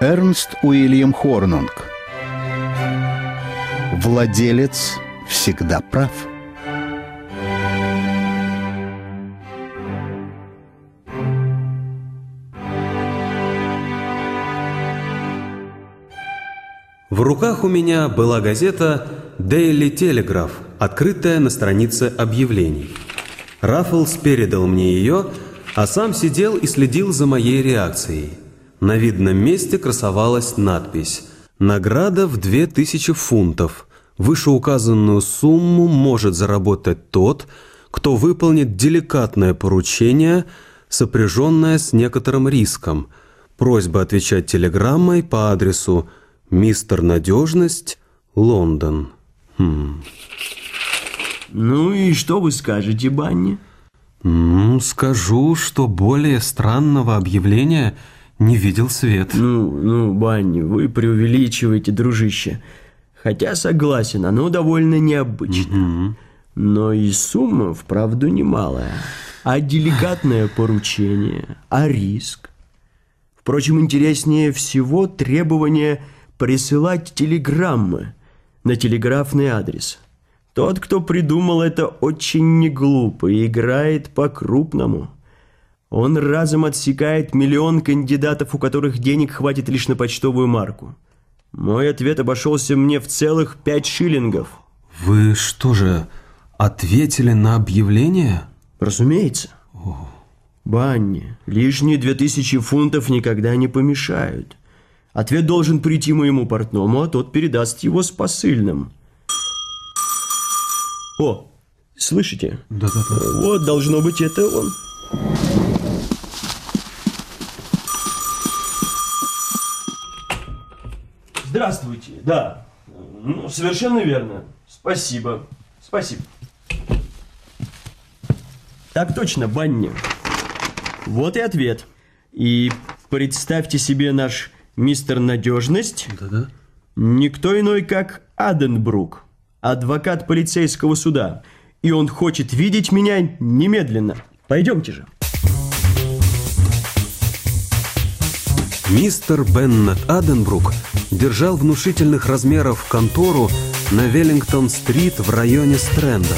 Эрнст Уильям Хорнунг Владелец всегда прав. В руках у меня была газета «Daily Telegraph», открытая на странице объявлений. Раффлс передал мне ее, а сам сидел и следил за моей реакцией. На видном месте красовалась надпись «Награда в 2000 фунтов. Вышеуказанную сумму может заработать тот, кто выполнит деликатное поручение, сопряженное с некоторым риском. Просьба отвечать телеграммой по адресу «Мистер Надежность, Лондон». Хм. Ну и что вы скажете, Банни? Ну, скажу, что более странного объявления не видел свет. Ну, ну, Банни, вы преувеличиваете, дружище. Хотя согласен, оно довольно необычно. Угу. Но и сумма, вправду, немалая. А деликатное поручение, а риск. Впрочем, интереснее всего требование присылать телеграммы на телеграфный адрес. Тот, кто придумал это, очень неглупо и играет по-крупному. Он разом отсекает миллион кандидатов, у которых денег хватит лишь на почтовую марку. Мой ответ обошелся мне в целых пять шиллингов. Вы что же, ответили на объявление? Разумеется. О. Банни, лишние две тысячи фунтов никогда не помешают. Ответ должен прийти моему портному, а тот передаст его с посыльным. О, слышите? Да-да-да. Вот, должно быть, это он. Здравствуйте, да. Ну, совершенно верно. Спасибо. Спасибо. Так точно, Банни. Вот и ответ. И представьте себе наш мистер Надежность. Да-да. Никто иной, как Аденбрук, адвокат полицейского суда. И он хочет видеть меня немедленно. Пойдемте же. Мистер Беннет Аденбрук держал внушительных размеров контору на Веллингтон-стрит в районе Стрэнда.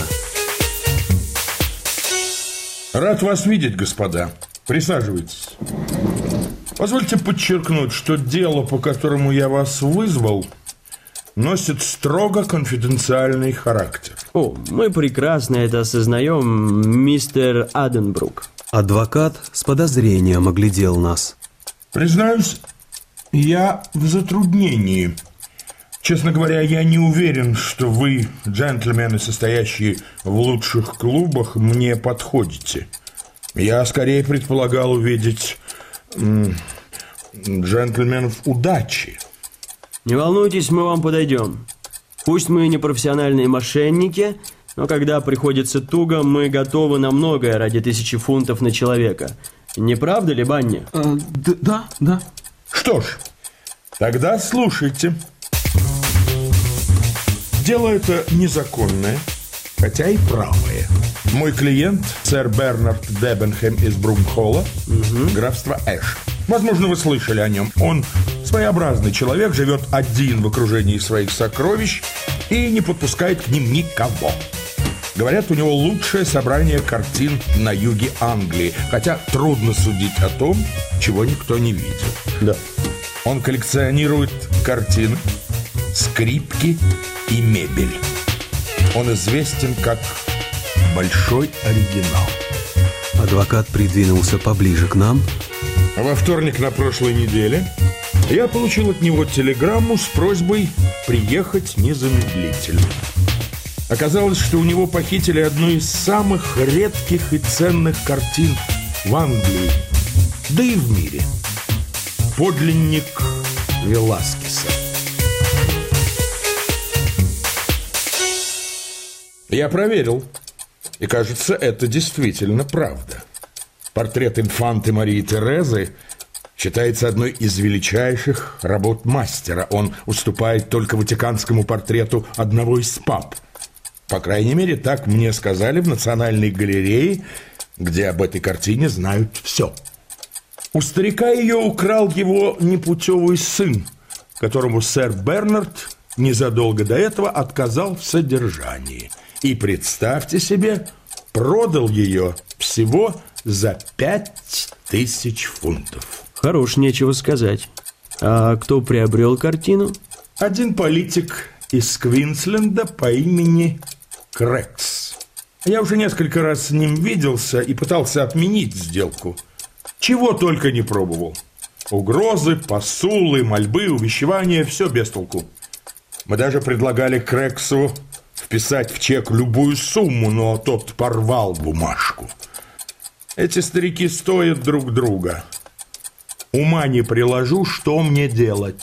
Рад вас видеть, господа. Присаживайтесь. Позвольте подчеркнуть, что дело, по которому я вас вызвал, носит строго конфиденциальный характер. О, мы прекрасно это осознаем, мистер Аденбрук. Адвокат с подозрением оглядел нас. Признаюсь, я в затруднении. Честно говоря, я не уверен, что вы, джентльмены, состоящие в лучших клубах, мне подходите. Я скорее предполагал увидеть м, джентльменов удачи. Не волнуйтесь, мы вам подойдем. Пусть мы не профессиональные мошенники, но когда приходится туго, мы готовы на многое ради тысячи фунтов на человека. Не правда ли, Банни? А, да, да. Что ж, тогда слушайте. Дело это незаконное, хотя и правое. Мой клиент, сэр Бернард Дебенхэм из Брумхолла, угу. графство Эш. Возможно, вы слышали о нем. Он своеобразный человек, живет один в окружении своих сокровищ и не подпускает к ним никого. Говорят, у него лучшее собрание картин на юге Англии, хотя трудно судить о том, чего никто не видел. Да. Он коллекционирует картины, скрипки и мебель. Он известен как большой оригинал. Адвокат придвинулся поближе к нам. Во вторник на прошлой неделе я получил от него телеграмму с просьбой приехать незамедлительно. Оказалось, что у него похитили одну из самых редких и ценных картин в Англии, да и в мире. Подлинник Веласкеса. Я проверил, и кажется, это действительно правда. Портрет инфанты Марии Терезы считается одной из величайших работ мастера. Он уступает только ватиканскому портрету одного из пап. По крайней мере, так мне сказали в Национальной галерее, где об этой картине знают все. У старика ее украл его непутевый сын, которому сэр Бернард незадолго до этого отказал в содержании. И, представьте себе, продал ее всего за пять тысяч фунтов. Хорош, нечего сказать. А кто приобрел картину? Один политик из Квинсленда по имени Крекс. Я уже несколько раз с ним виделся и пытался отменить сделку. Чего только не пробовал. Угрозы, посулы, мольбы, увещевания – все без толку. Мы даже предлагали Крексу вписать в чек любую сумму, но тот порвал бумажку. Эти старики стоят друг друга. Ума не приложу, что мне делать.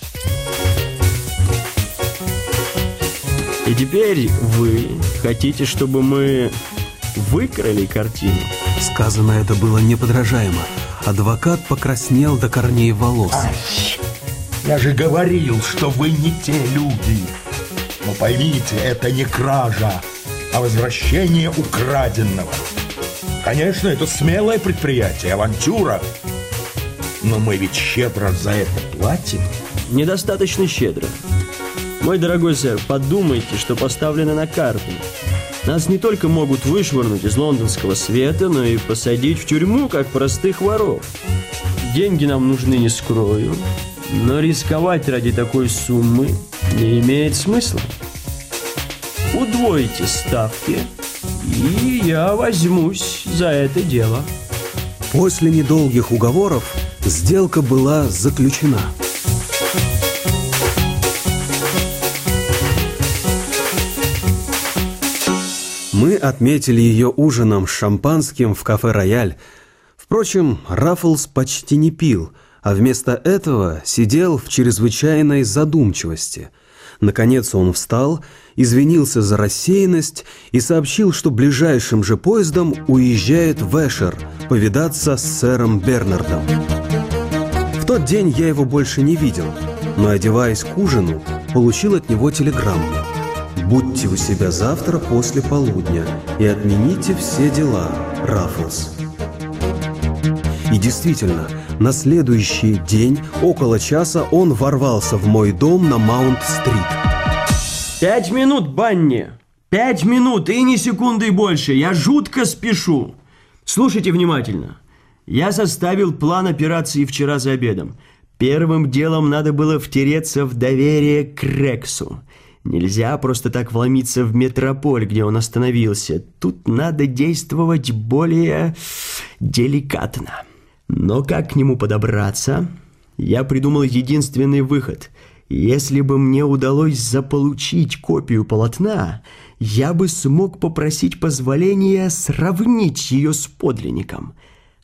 И теперь вы хотите, чтобы мы выкрали картину? Сказано это было неподражаемо. Адвокат покраснел до корней волос. Я же говорил, что вы не те люди. Но поймите, это не кража, а возвращение украденного. Конечно, это смелое предприятие, авантюра. Но мы ведь щедро за это платим. Недостаточно щедро. Мой дорогой сэр, подумайте, что поставлено на карту. Нас не только могут вышвырнуть из лондонского света, но и посадить в тюрьму, как простых воров. Деньги нам нужны, не скрою, но рисковать ради такой суммы не имеет смысла. Удвойте ставки, и я возьмусь за это дело. После недолгих уговоров сделка была заключена. Мы отметили ее ужином с шампанским в кафе «Рояль». Впрочем, Раффлс почти не пил, а вместо этого сидел в чрезвычайной задумчивости. Наконец он встал, извинился за рассеянность и сообщил, что ближайшим же поездом уезжает в Эшер повидаться с сэром Бернардом. В тот день я его больше не видел, но, одеваясь к ужину, получил от него телеграмму. Будьте у себя завтра после полудня и отмените все дела, Раффлс. И действительно, на следующий день, около часа, он ворвался в мой дом на Маунт-стрит. Пять минут, Банни! Пять минут и ни секунды больше. Я жутко спешу. Слушайте внимательно. Я составил план операции вчера за обедом. Первым делом надо было втереться в доверие к Рексу. Нельзя просто так вломиться в метрополь, где он остановился. Тут надо действовать более деликатно. Но как к нему подобраться? Я придумал единственный выход. Если бы мне удалось заполучить копию полотна, я бы смог попросить позволения сравнить ее с подлинником.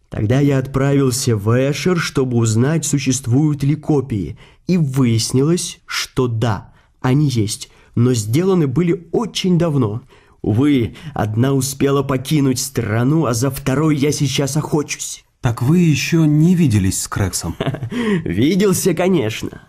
Тогда я отправился в Эшер, чтобы узнать, существуют ли копии, и выяснилось, что да – они есть, но сделаны были очень давно. Увы, одна успела покинуть страну, а за второй я сейчас охочусь. Так вы еще не виделись с Крексом? Виделся, конечно.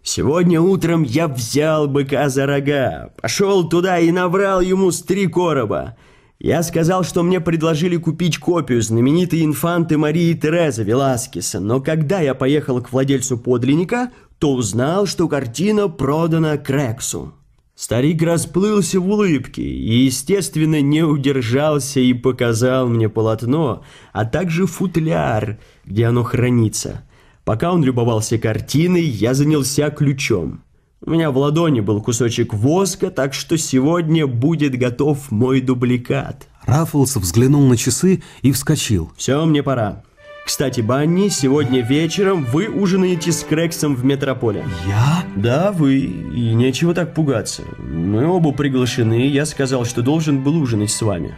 Сегодня утром я взял быка за рога, пошел туда и набрал ему с три короба. Я сказал, что мне предложили купить копию знаменитой инфанты Марии Терезы Веласкеса, но когда я поехал к владельцу подлинника, то узнал, что картина продана Крексу. Старик расплылся в улыбке и, естественно, не удержался и показал мне полотно, а также футляр, где оно хранится. Пока он любовался картиной, я занялся ключом. У меня в ладони был кусочек воска, так что сегодня будет готов мой дубликат. Раффлс взглянул на часы и вскочил. Все, мне пора. Кстати, Банни, сегодня вечером вы ужинаете с Крексом в метрополе. Я? Да, вы. И нечего так пугаться. Мы оба приглашены, я сказал, что должен был ужинать с вами.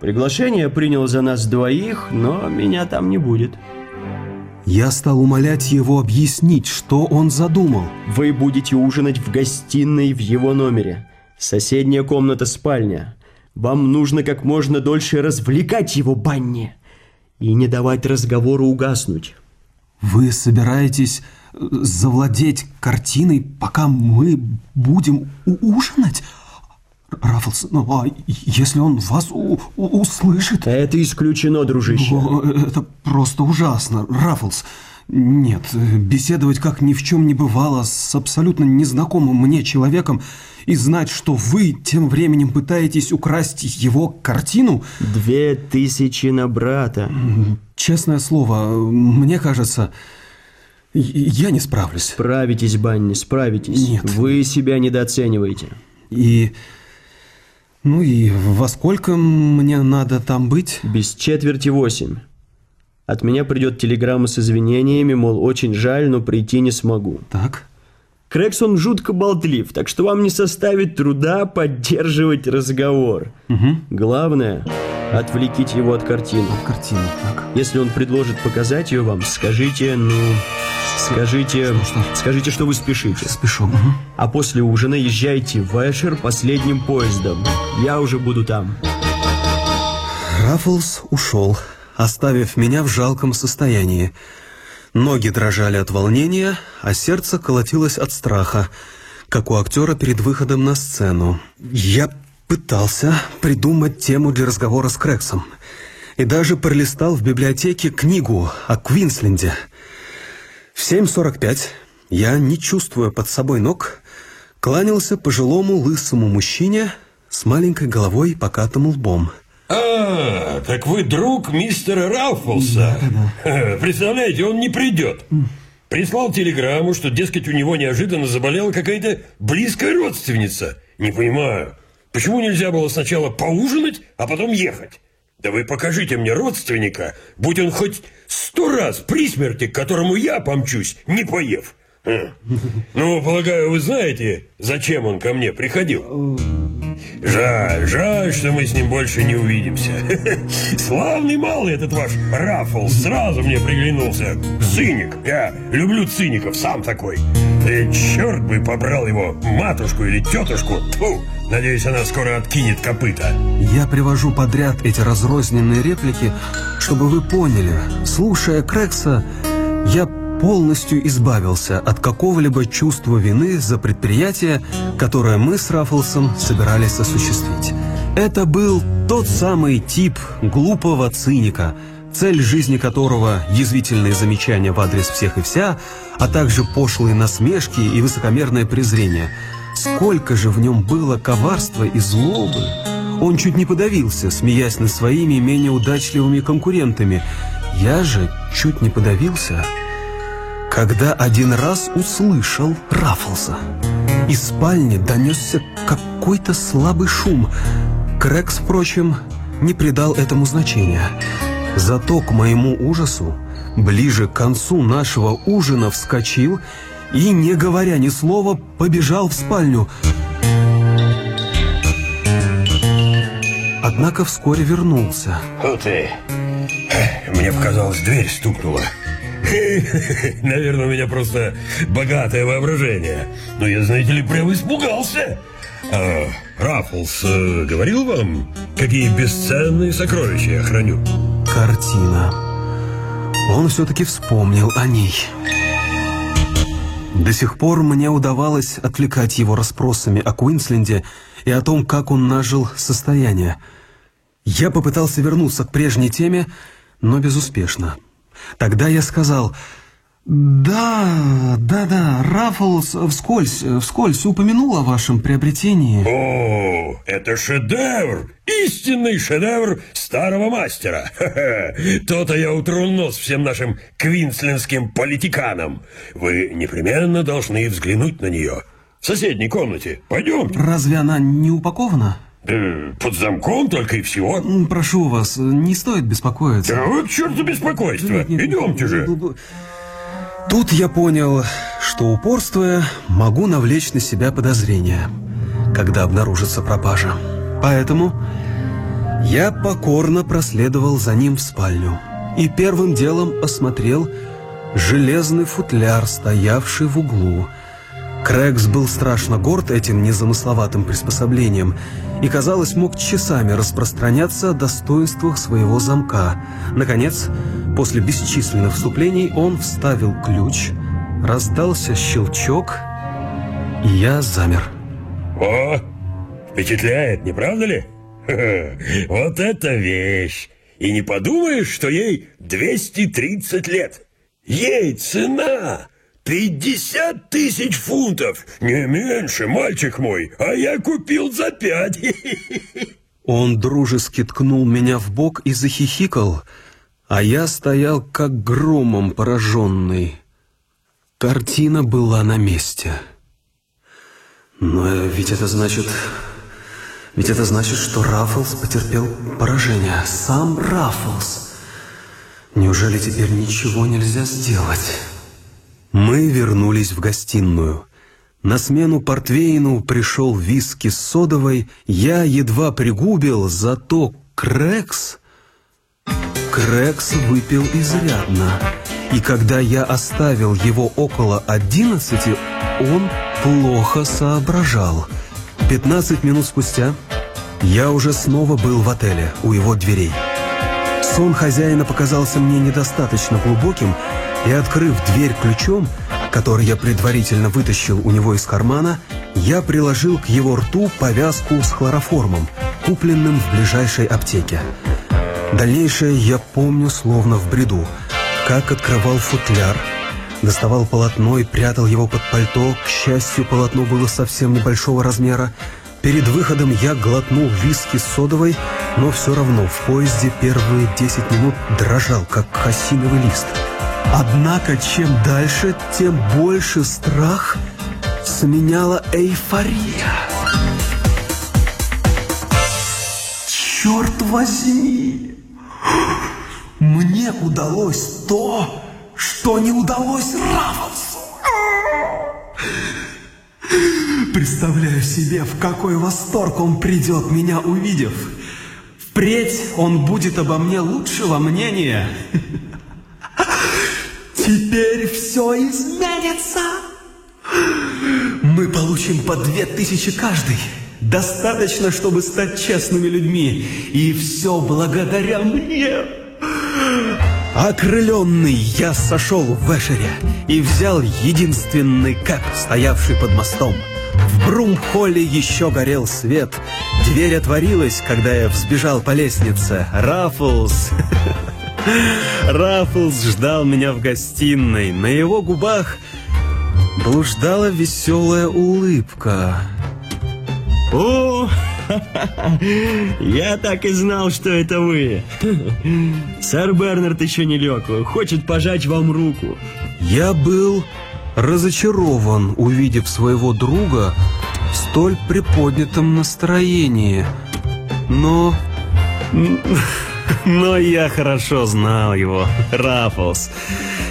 Приглашение принял за нас двоих, но меня там не будет. Я стал умолять его объяснить, что он задумал. Вы будете ужинать в гостиной в его номере. Соседняя комната спальня. Вам нужно как можно дольше развлекать его, Банни и не давать разговору угаснуть. Вы собираетесь э, завладеть картиной, пока мы будем ужинать? Раффлс, ну а если он вас услышит? Это исключено, дружище. О, это просто ужасно, Раффлс. Нет, беседовать как ни в чем не бывало с абсолютно незнакомым мне человеком и знать, что вы тем временем пытаетесь украсть его картину... Две тысячи на брата. Честное слово, мне кажется, я не справлюсь. Справитесь, Банни, справитесь. Нет. Вы себя недооцениваете. И... Ну и во сколько мне надо там быть? Без четверти восемь. От меня придет телеграмма с извинениями, мол, очень жаль, но прийти не смогу. Так. Крексон жутко болтлив, так что вам не составит труда поддерживать разговор. Главное, отвлеките его от картины. Картину, так. Если он предложит показать ее вам, скажите, ну... Скажите, Что, что? скажите, что вы спешите. Спешу. А после ужина езжайте в Эшер последним поездом. Я уже буду там. Раффлс ушел, оставив меня в жалком состоянии. Ноги дрожали от волнения, а сердце колотилось от страха, как у актера перед выходом на сцену. Я пытался придумать тему для разговора с Крексом и даже пролистал в библиотеке книгу о Квинсленде. В 7.45 я, не чувствуя под собой ног, кланялся пожилому лысому мужчине с маленькой головой и покатым лбом. А, так вы друг мистера Раффлса. Представляете, он не придет. Прислал телеграмму, что, дескать, у него неожиданно заболела какая-то близкая родственница. Не понимаю, почему нельзя было сначала поужинать, а потом ехать? Да вы покажите мне родственника, будь он хоть сто раз при смерти, к которому я помчусь, не поев. Ну, полагаю, вы знаете, зачем он ко мне приходил? Жаль, жаль, что мы с ним больше не увидимся. Славный малый этот ваш Раффл сразу мне приглянулся. Циник. Я люблю циников, сам такой. И черт бы побрал его, матушку или тетушку. Тьфу, надеюсь, она скоро откинет копыта. Я привожу подряд эти разрозненные реплики, чтобы вы поняли, слушая Крекса, я полностью избавился от какого-либо чувства вины за предприятие, которое мы с Раффлсом собирались осуществить. Это был тот самый тип глупого циника, цель жизни которого – язвительные замечания в адрес всех и вся, а также пошлые насмешки и высокомерное презрение. Сколько же в нем было коварства и злобы! Он чуть не подавился, смеясь над своими менее удачливыми конкурентами. Я же чуть не подавился, когда один раз услышал Раффлса. Из спальни донесся какой-то слабый шум. Крекс, впрочем, не придал этому значения. Зато, к моему ужасу, ближе к концу нашего ужина вскочил и, не говоря ни слова, побежал в спальню. Однако вскоре вернулся. Вот и... Мне показалось, дверь стукнула. Наверное, у меня просто богатое воображение. Но я, знаете ли, прямо испугался. А, Раффлс э, говорил вам, какие бесценные сокровища я храню? Картина. Он все-таки вспомнил о ней. До сих пор мне удавалось отвлекать его расспросами о Куинсленде и о том, как он нажил состояние. Я попытался вернуться к прежней теме, но безуспешно. Тогда я сказал, «Да, да-да, Раффлс вскользь, вскользь упомянул о вашем приобретении». О, это шедевр! Истинный шедевр старого мастера! То-то я утру нос всем нашим квинслендским политиканам. Вы непременно должны взглянуть на нее. В соседней комнате. Пойдемте. Разве она не упакована? Да, под замком только и всего. Прошу вас, не стоит беспокоиться. Да вот черт за беспокойство. Нет, нет, Идемте же. Тут я понял, что упорствуя, могу навлечь на себя подозрения, когда обнаружится пропажа. Поэтому я покорно проследовал за ним в спальню и первым делом осмотрел железный футляр, стоявший в углу. Крэгс был страшно горд этим незамысловатым приспособлением и, казалось, мог часами распространяться о достоинствах своего замка. Наконец, после бесчисленных вступлений, он вставил ключ, раздался щелчок, и я замер. О, впечатляет, не правда ли? Вот это вещь! И не подумаешь, что ей 230 лет. Ей цена пятьдесят тысяч фунтов. Не меньше, мальчик мой, а я купил за пять. Он дружески ткнул меня в бок и захихикал, а я стоял как громом пораженный. Картина была на месте. Но ведь это значит... Ведь это значит, что Раффлс потерпел поражение. Сам Раффлс. Неужели теперь ничего нельзя сделать? Мы вернулись в гостиную. На смену портвейну пришел виски с содовой. Я едва пригубил, зато Крекс... Крекс выпил изрядно. И когда я оставил его около одиннадцати, он плохо соображал. Пятнадцать минут спустя я уже снова был в отеле у его дверей. Сон хозяина показался мне недостаточно глубоким, и, открыв дверь ключом, который я предварительно вытащил у него из кармана, я приложил к его рту повязку с хлороформом, купленным в ближайшей аптеке. Дальнейшее я помню словно в бреду, как открывал футляр, доставал полотно и прятал его под пальто. К счастью, полотно было совсем небольшого размера. Перед выходом я глотнул виски с содовой, но все равно в поезде первые 10 минут дрожал, как осиновый лист. Однако, чем дальше, тем больше страх сменяла эйфория. Черт возьми! Мне удалось то, что не удалось Равовсу. Представляю себе, в какой восторг он придет, меня увидев. Впредь он будет обо мне лучшего мнения. Теперь все изменится. Мы получим по две тысячи каждый. Достаточно, чтобы стать честными людьми. И все благодаря мне. Окрыленный я сошел в Эшере и взял единственный кэп, стоявший под мостом. В Брумхолле еще горел свет. Дверь отворилась, когда я взбежал по лестнице. Раффлс... Раффлс ждал меня в гостиной. На его губах блуждала веселая улыбка. О, я так и знал, что это вы. Сэр Бернард еще не лег, хочет пожать вам руку. Я был разочарован, увидев своего друга в столь приподнятом настроении. Но... Но я хорошо знал его, Раффлс.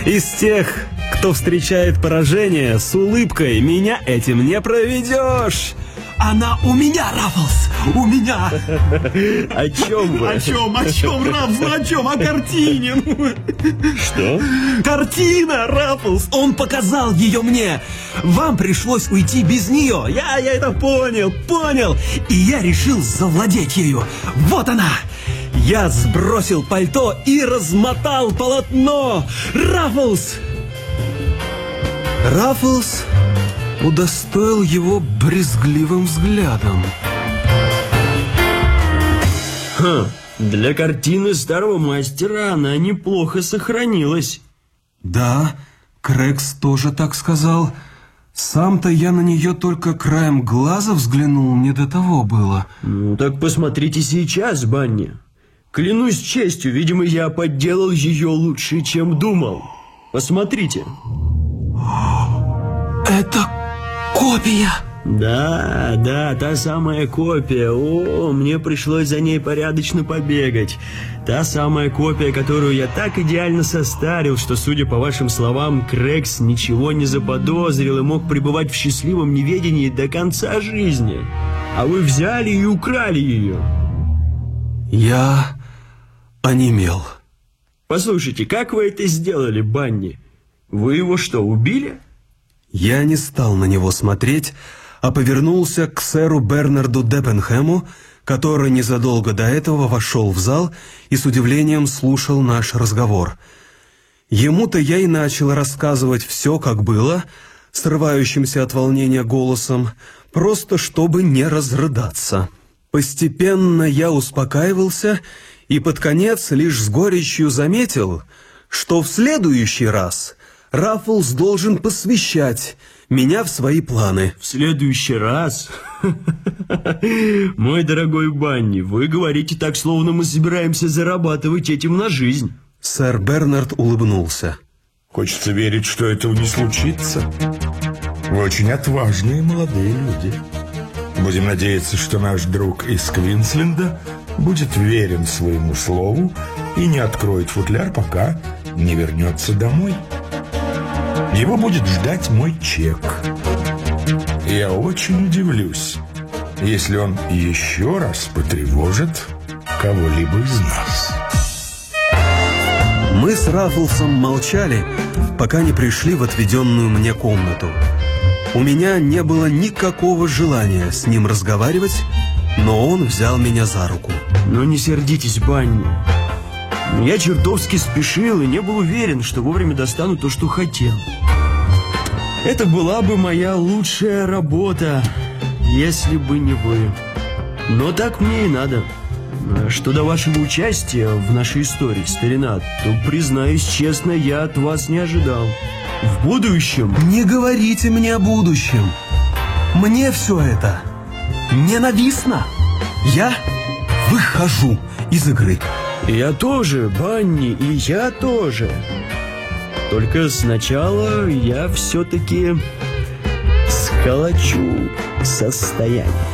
Из тех, кто встречает поражение с улыбкой, меня этим не проведешь. Она у меня, Раффлс, у меня. О чем вы? О чем, о чем, Раффлс, о чем, о картине. Что? Картина, Раффлс, он показал ее мне. Вам пришлось уйти без нее. Я, я это понял, понял. И я решил завладеть ею. Вот она. Я сбросил пальто и размотал полотно. Раффлс! Раффлс удостоил его брезгливым взглядом. Ха, для картины старого мастера она неплохо сохранилась. Да, Крекс тоже так сказал. Сам-то я на нее только краем глаза взглянул, не до того было. Ну, так посмотрите сейчас, Банни. Клянусь честью, видимо, я подделал ее лучше, чем думал. Посмотрите. Это копия. Да, да, та самая копия. О, мне пришлось за ней порядочно побегать. Та самая копия, которую я так идеально состарил, что, судя по вашим словам, Крекс ничего не заподозрил и мог пребывать в счастливом неведении до конца жизни. А вы взяли и украли ее. Я онемел. Послушайте, как вы это сделали, Банни? Вы его что, убили? Я не стал на него смотреть, а повернулся к сэру Бернарду Деппенхэму, который незадолго до этого вошел в зал и с удивлением слушал наш разговор. Ему-то я и начал рассказывать все, как было, срывающимся от волнения голосом, просто чтобы не разрыдаться. Постепенно я успокаивался и под конец лишь с горечью заметил, что в следующий раз Раффлс должен посвящать меня в свои планы. В следующий раз... Мой дорогой Банни, вы говорите так, словно мы собираемся зарабатывать этим на жизнь. Сэр Бернард улыбнулся. Хочется верить, что этого не случится. Вы очень отважные молодые люди. Будем надеяться, что наш друг из Квинсленда будет верен своему слову и не откроет футляр, пока не вернется домой. Его будет ждать мой чек. Я очень удивлюсь, если он еще раз потревожит кого-либо из нас. Мы с Раффлсом молчали, пока не пришли в отведенную мне комнату. У меня не было никакого желания с ним разговаривать, но он взял меня за руку. Но не сердитесь, Банни. Я чертовски спешил и не был уверен, что вовремя достану то, что хотел. Это была бы моя лучшая работа, если бы не вы. Но так мне и надо. Что до вашего участия в нашей истории, старина, то, признаюсь честно, я от вас не ожидал. В будущем... Не говорите мне о будущем. Мне все это ненавистно. Я выхожу из игры. Я тоже, Банни, и я тоже. Только сначала я все-таки сколочу состояние.